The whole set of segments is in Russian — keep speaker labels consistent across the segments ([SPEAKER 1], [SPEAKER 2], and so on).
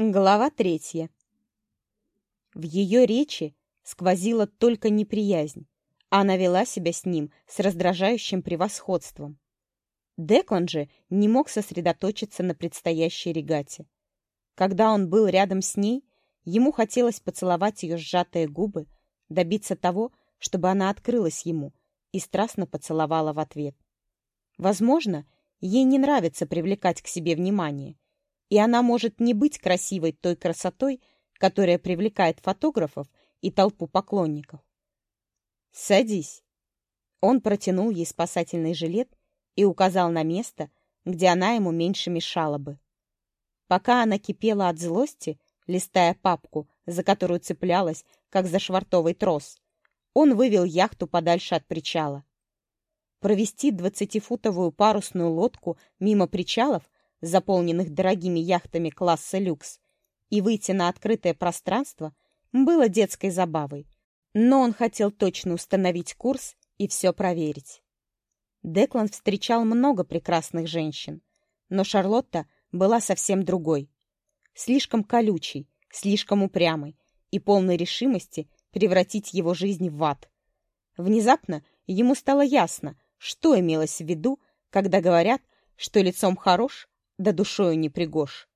[SPEAKER 1] Глава третья. В ее речи сквозила только неприязнь, она вела себя с ним с раздражающим превосходством. Деклан же не мог сосредоточиться на предстоящей регате. Когда он был рядом с ней, ему хотелось поцеловать ее сжатые губы, добиться того, чтобы она открылась ему и страстно поцеловала в ответ. Возможно, ей не нравится привлекать к себе внимание — и она может не быть красивой той красотой, которая привлекает фотографов и толпу поклонников. «Садись». Он протянул ей спасательный жилет и указал на место, где она ему меньше мешала бы. Пока она кипела от злости, листая папку, за которую цеплялась, как за швартовый трос, он вывел яхту подальше от причала. Провести двадцатифутовую парусную лодку мимо причалов заполненных дорогими яхтами класса люкс, и выйти на открытое пространство было детской забавой. Но он хотел точно установить курс и все проверить. Деклан встречал много прекрасных женщин, но Шарлотта была совсем другой. Слишком колючей, слишком упрямой и полной решимости превратить его жизнь в ад. Внезапно ему стало ясно, что имелось в виду, когда говорят, что лицом хорош, да душою не пригож.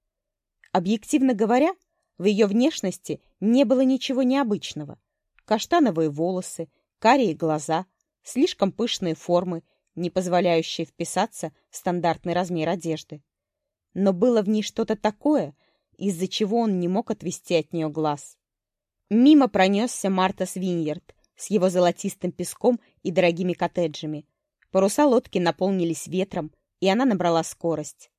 [SPEAKER 1] Объективно говоря, в ее внешности не было ничего необычного. Каштановые волосы, карие глаза, слишком пышные формы, не позволяющие вписаться в стандартный размер одежды. Но было в ней что-то такое, из-за чего он не мог отвести от нее глаз. Мимо пронесся Мартас Виньерд с его золотистым песком и дорогими коттеджами. Паруса лодки наполнились ветром, и она набрала скорость.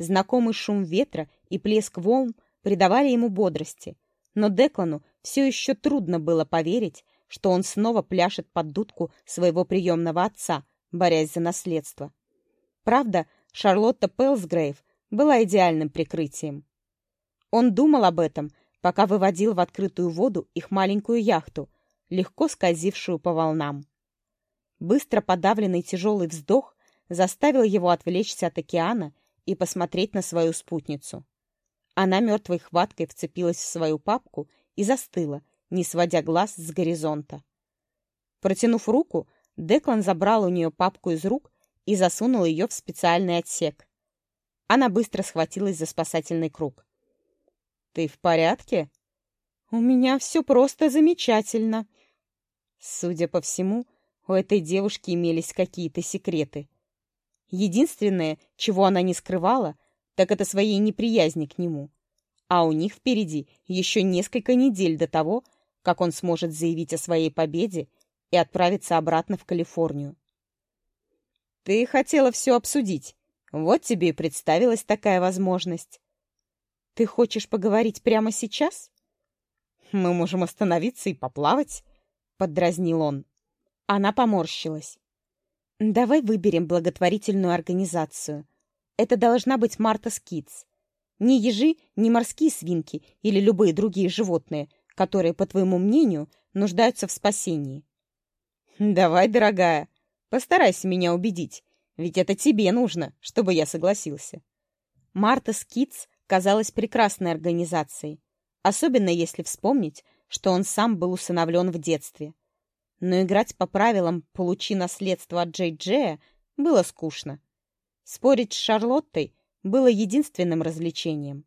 [SPEAKER 1] Знакомый шум ветра и плеск волн придавали ему бодрости, но Деклану все еще трудно было поверить, что он снова пляшет под дудку своего приемного отца, борясь за наследство. Правда, Шарлотта Пелсгрейв была идеальным прикрытием. Он думал об этом, пока выводил в открытую воду их маленькую яхту, легко скользившую по волнам. Быстро подавленный тяжелый вздох заставил его отвлечься от океана и посмотреть на свою спутницу. Она мертвой хваткой вцепилась в свою папку и застыла, не сводя глаз с горизонта. Протянув руку, Деклан забрал у нее папку из рук и засунул ее в специальный отсек. Она быстро схватилась за спасательный круг. «Ты в порядке?» «У меня все просто замечательно». Судя по всему, у этой девушки имелись какие-то секреты. Единственное, чего она не скрывала, так это своей неприязни к нему. А у них впереди еще несколько недель до того, как он сможет заявить о своей победе и отправиться обратно в Калифорнию. «Ты хотела все обсудить. Вот тебе и представилась такая возможность. Ты хочешь поговорить прямо сейчас?» «Мы можем остановиться и поплавать», — поддразнил он. Она поморщилась. Давай выберем благотворительную организацию. Это должна быть Martha's Kids. Ни ежи, ни морские свинки или любые другие животные, которые, по твоему мнению, нуждаются в спасении. Давай, дорогая, постарайся меня убедить, ведь это тебе нужно, чтобы я согласился. Martha's Kids казалась прекрасной организацией, особенно если вспомнить, что он сам был усыновлен в детстве но играть по правилам «получи наследство от Джей Джея» было скучно. Спорить с Шарлоттой было единственным развлечением.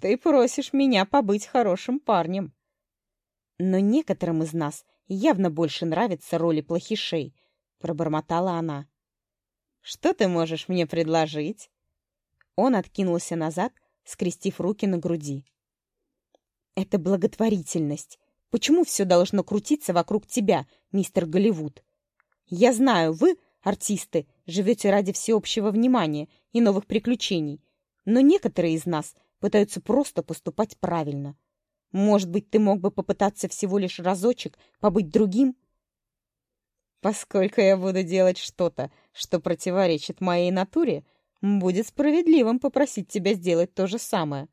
[SPEAKER 1] «Ты просишь меня побыть хорошим парнем». «Но некоторым из нас явно больше нравятся роли плохишей», — пробормотала она. «Что ты можешь мне предложить?» Он откинулся назад, скрестив руки на груди. «Это благотворительность. Почему все должно крутиться вокруг тебя, мистер Голливуд? Я знаю, вы, артисты, живете ради всеобщего внимания и новых приключений, но некоторые из нас пытаются просто поступать правильно. Может быть, ты мог бы попытаться всего лишь разочек побыть другим? Поскольку я буду делать что-то, что противоречит моей натуре, будет справедливым попросить тебя сделать то же самое.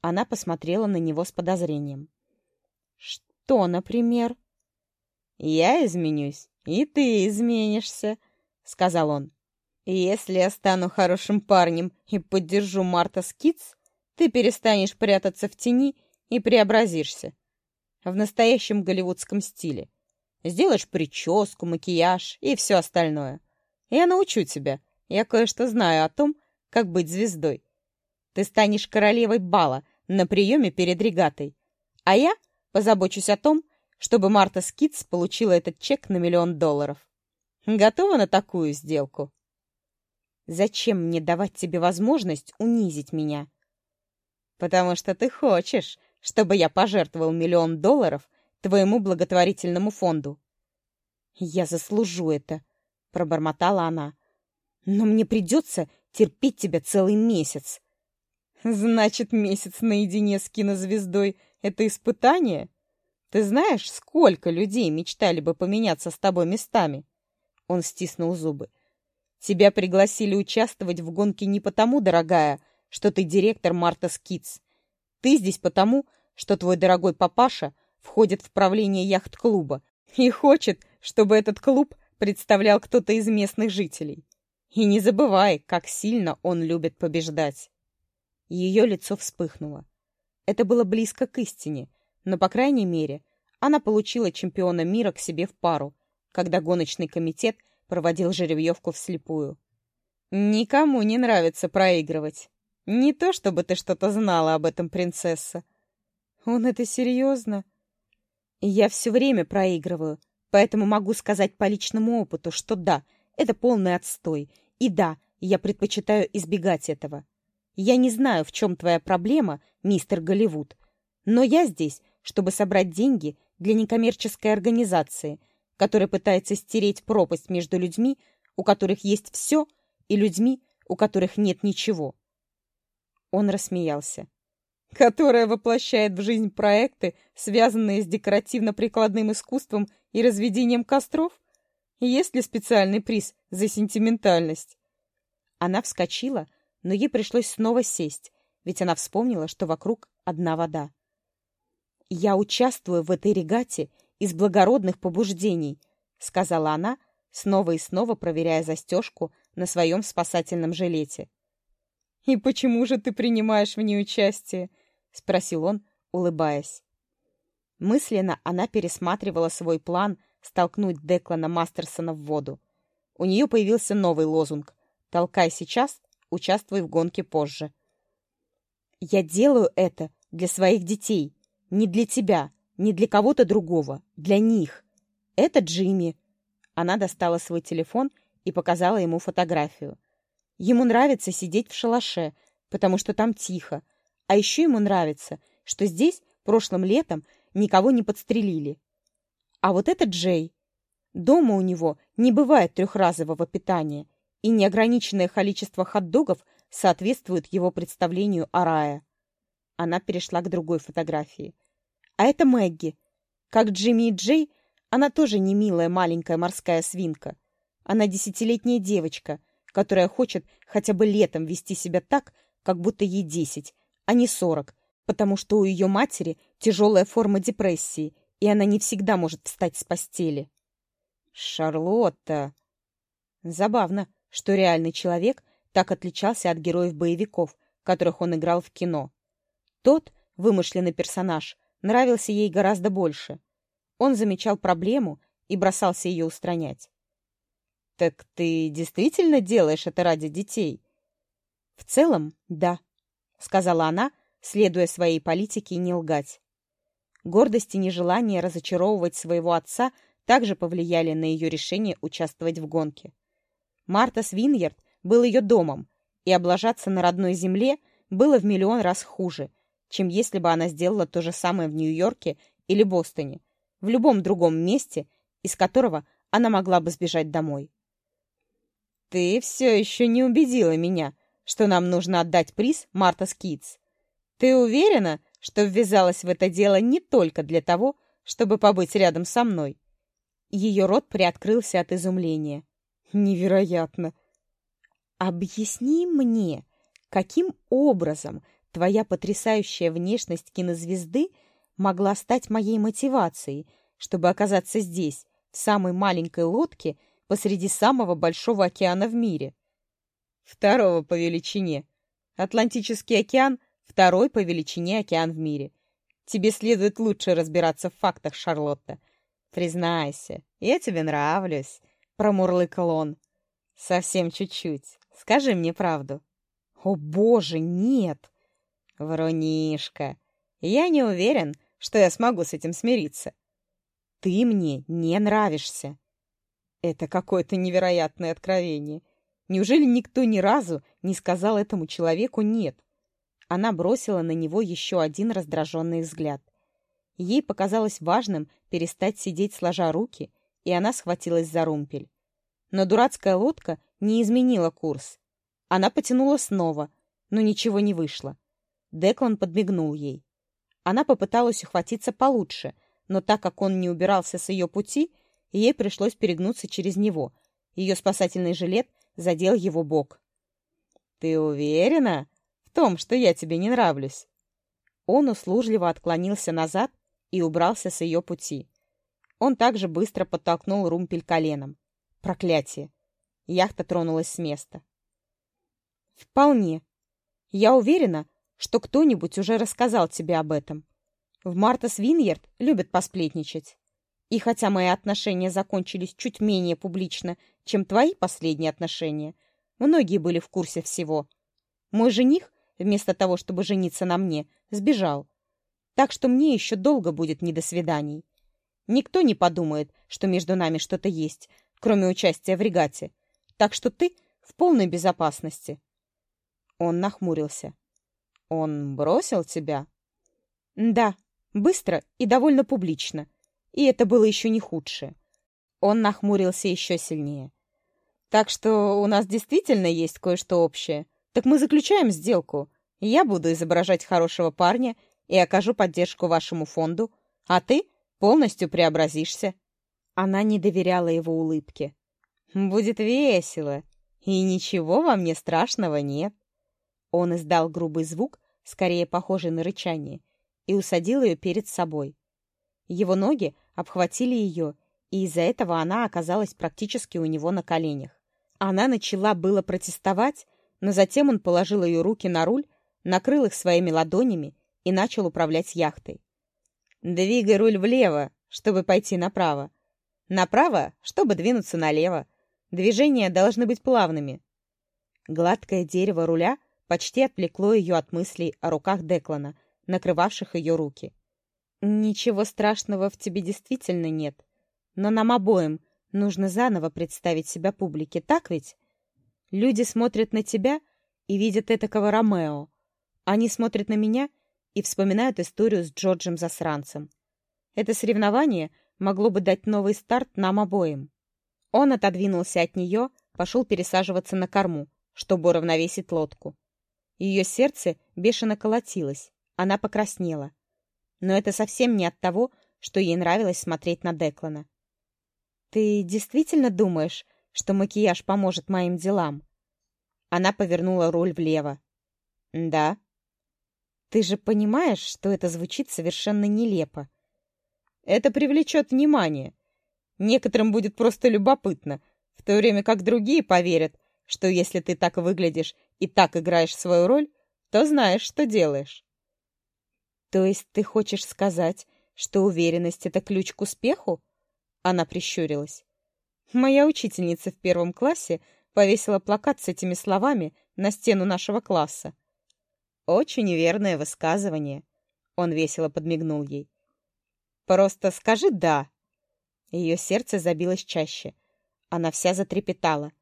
[SPEAKER 1] Она посмотрела на него с подозрением. Что, например? Я изменюсь, и ты изменишься, сказал он. Если я стану хорошим парнем и поддержу Martha's Kids, ты перестанешь прятаться в тени и преобразишься. В настоящем голливудском стиле. Сделаешь прическу, макияж и все остальное. Я научу тебя. Я кое-что знаю о том, как быть звездой. Ты станешь королевой бала на приеме перед регатой. А я позабочусь о том, чтобы Martha's Kids получила этот чек на миллион долларов. Готова на такую сделку? Зачем мне давать тебе возможность унизить меня? Потому что ты хочешь, чтобы я пожертвовал миллион долларов твоему благотворительному фонду. Я заслужу это, пробормотала она. Но мне придется терпеть тебя целый месяц. Значит, месяц наедине с кинозвездой — это испытание? Ты знаешь, сколько людей мечтали бы поменяться с тобой местами? Он стиснул зубы. Тебя пригласили участвовать в гонке не потому, дорогая, что ты директор Martha's Kids. Ты здесь потому, что твой дорогой папаша входит в правление яхт-клуба и хочет, чтобы этот клуб представлял кто-то из местных жителей. И не забывай, как сильно он любит побеждать. Ее лицо вспыхнуло. Это было близко к истине, но, по крайней мере, она получила чемпиона мира к себе в пару, когда гоночный комитет проводил жеребьевку вслепую. «Никому не нравится проигрывать. Не то, чтобы ты что-то знала об этом, принцесса». «Он это серьезно?» «Я все время проигрываю, поэтому могу сказать по личному опыту, что да, это полный отстой, и да, я предпочитаю избегать этого. Я не знаю, в чем твоя проблема, мистер Голливуд, но я здесь, чтобы собрать деньги для некоммерческой организации, которая пытается стереть пропасть между людьми, у которых есть все, и людьми, у которых нет ничего. Он рассмеялся. Которая воплощает в жизнь проекты, связанные с декоративно-прикладным искусством и разведением костров? Есть ли специальный приз за сентиментальность? Она вскочила, но ей пришлось снова сесть, ведь она вспомнила, что вокруг одна вода. «Я участвую в этой регате из благородных побуждений», — сказала она, снова и снова проверяя застежку на своем спасательном жилете. «И почему же ты принимаешь в ней участие?» — спросил он, улыбаясь. Мысленно она пересматривала свой план столкнуть Деклана Мастерсона в воду. У нее появился новый лозунг «Толкай сейчас, участвуй в гонке позже». «Я делаю это для своих детей», не для тебя, не для кого-то другого, для них. Это Джимми. Она достала свой телефон и показала ему фотографию. Ему нравится сидеть в шалаше, потому что там тихо. А еще ему нравится, что здесь прошлым летом никого не подстрелили. А вот это Джей. Дома у него не бывает трехразового питания, и неограниченное количество хот-догов соответствует его представлению о рае. Она перешла к другой фотографии. А это Мэгги. Как Джимми и Джей, она тоже не милая маленькая морская свинка. Она десятилетняя девочка, которая хочет хотя бы летом вести себя так, как будто ей десять, а не сорок, потому что у ее матери тяжелая форма депрессии, и она не всегда может встать с постели. Шарлотта! Забавно, что реальный человек так отличался от героев боевиков, которых он играл в кино. Тот, вымышленный персонаж, нравился ей гораздо больше. Он замечал проблему и бросался ее устранять. «Так ты действительно делаешь это ради детей?» «В целом, да», — сказала она, следуя своей политике не лгать. Гордость и нежелание разочаровывать своего отца также повлияли на ее решение участвовать в гонке. Марта Свиньерд был ее домом, и облажаться на родной земле было в миллион раз хуже, чем если бы она сделала то же самое в Нью-Йорке или Бостоне, в любом другом месте, из которого она могла бы сбежать домой. «Ты все еще не убедила меня, что нам нужно отдать приз Martha's Kids. Ты уверена, что ввязалась в это дело не только для того, чтобы побыть рядом со мной?» Ее рот приоткрылся от изумления. «Невероятно!» «Объясни мне, каким образом Твоя потрясающая внешность кинозвезды могла стать моей мотивацией, чтобы оказаться здесь, в самой маленькой лодке посреди самого большого океана в мире. Второго по величине. Атлантический океан второй по величине океан в мире. Тебе следует лучше разбираться в фактах, Шарлотта. Признайся, я тебе нравлюсь, промурлыкал он. Совсем чуть-чуть. Скажи мне правду. О, боже, нет! Врунишка. Я не уверен, что я смогу с этим смириться. Ты мне не нравишься. Это какое-то невероятное откровение. Неужели никто ни разу не сказал этому человеку «нет»? Она бросила на него еще один раздраженный взгляд. Ей показалось важным перестать сидеть сложа руки, и она схватилась за румпель. Но дурацкая лодка не изменила курс. Она потянула снова, но ничего не вышло. Деклан подмигнул ей. Она попыталась ухватиться получше, но так как он не убирался с ее пути, ей пришлось перегнуться через него. Ее спасательный жилет задел его бок. «Ты уверена в том, что я тебе не нравлюсь?» Он услужливо отклонился назад и убрался с ее пути. Он также быстро подтолкнул румпель коленом. Проклятие! Яхта тронулась с места. «Вполне. Я уверена, что кто-нибудь уже рассказал тебе об этом. В Мартас Виньерд любят посплетничать. И хотя мои отношения закончились чуть менее публично, чем твои последние отношения, многие были в курсе всего. Мой жених, вместо того, чтобы жениться на мне, сбежал. Так что мне еще долго будет не до свиданий. Никто не подумает, что между нами что-то есть, кроме участия в регате. Так что ты в полной безопасности. Он нахмурился. Он бросил тебя? Да, быстро и довольно публично. И это было еще не худшее. Он нахмурился еще сильнее. Так что у нас действительно есть кое-что общее. Так мы заключаем сделку. Я буду изображать хорошего парня и окажу поддержку вашему фонду, а ты полностью преобразишься. Она не доверяла его улыбке. Будет весело, и ничего во мне страшного нет. Он издал грубый звук, скорее похожий на рычание, и усадил ее перед собой. Его ноги обхватили ее, и из-за этого она оказалась практически у него на коленях. Она начала было протестовать, но затем он положил ее руки на руль, накрыл их своими ладонями и начал управлять яхтой. «Двигай руль влево, чтобы пойти направо. Направо, чтобы двинуться налево. Движения должны быть плавными». Гладкое дерево руля почти отвлекло ее от мыслей о руках Деклана, накрывавших ее руки. «Ничего страшного в тебе действительно нет. Но нам обоим нужно заново представить себя публике, так ведь? Люди смотрят на тебя и видят этакого Ромео. Они смотрят на меня и вспоминают историю с Джорджем Засранцем. Это соревнование могло бы дать новый старт нам обоим». Он отодвинулся от нее, пошел пересаживаться на корму, чтобы уравновесить лодку. Ее сердце бешено колотилось, она покраснела. Но это совсем не от того, что ей нравилось смотреть на Деклана. «Ты действительно думаешь, что макияж поможет моим делам?» Она повернула руль влево. «Да». «Ты же понимаешь, что это звучит совершенно нелепо?» «Это привлечет внимание. Некоторым будет просто любопытно, в то время как другие поверят, что если ты так выглядишь и так играешь свою роль, то знаешь, что делаешь. То есть ты хочешь сказать, что уверенность — это ключ к успеху? Она прищурилась. Моя учительница в первом классе повесила плакат с этими словами на стену нашего класса. Очень верное высказывание. Он весело подмигнул ей. Просто скажи «да». Ее сердце забилось чаще. Она вся затрепетала.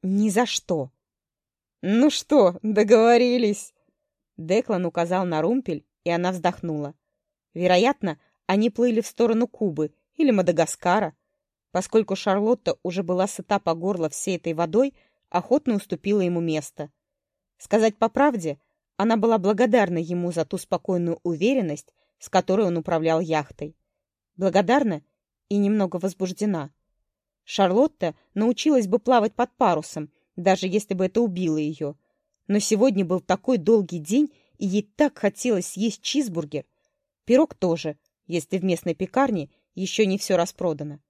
[SPEAKER 1] «Ни за что!» «Ну что, договорились?» Деклан указал на румпель, и она вздохнула. Вероятно, они плыли в сторону Кубы или Мадагаскара. Поскольку Шарлотта уже была сыта по горло всей этой водой, охотно уступила ему место. Сказать по правде, она была благодарна ему за ту спокойную уверенность, с которой он управлял яхтой. Благодарна и немного возбуждена. Шарлотта научилась бы плавать под парусом, даже если бы это убило ее. Но сегодня был такой долгий день, и ей так хотелось съесть чизбургер. Пирог тоже, если в местной пекарне еще не все распродано.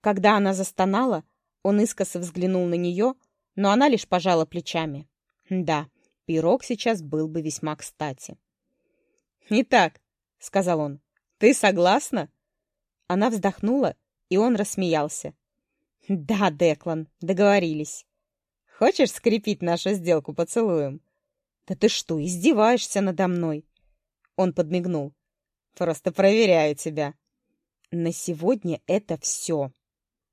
[SPEAKER 1] Когда она застонала, он искоса взглянул на нее, но она лишь пожала плечами. Да, Пирог сейчас был бы весьма кстати. «Итак», — сказал он, — «ты согласна?» Она вздохнула, и он рассмеялся. «Да, Деклан, договорились. Хочешь скрепить нашу сделку поцелуем?» «Да ты что, издеваешься надо мной?» Он подмигнул. «Просто проверяю тебя». «На сегодня это все».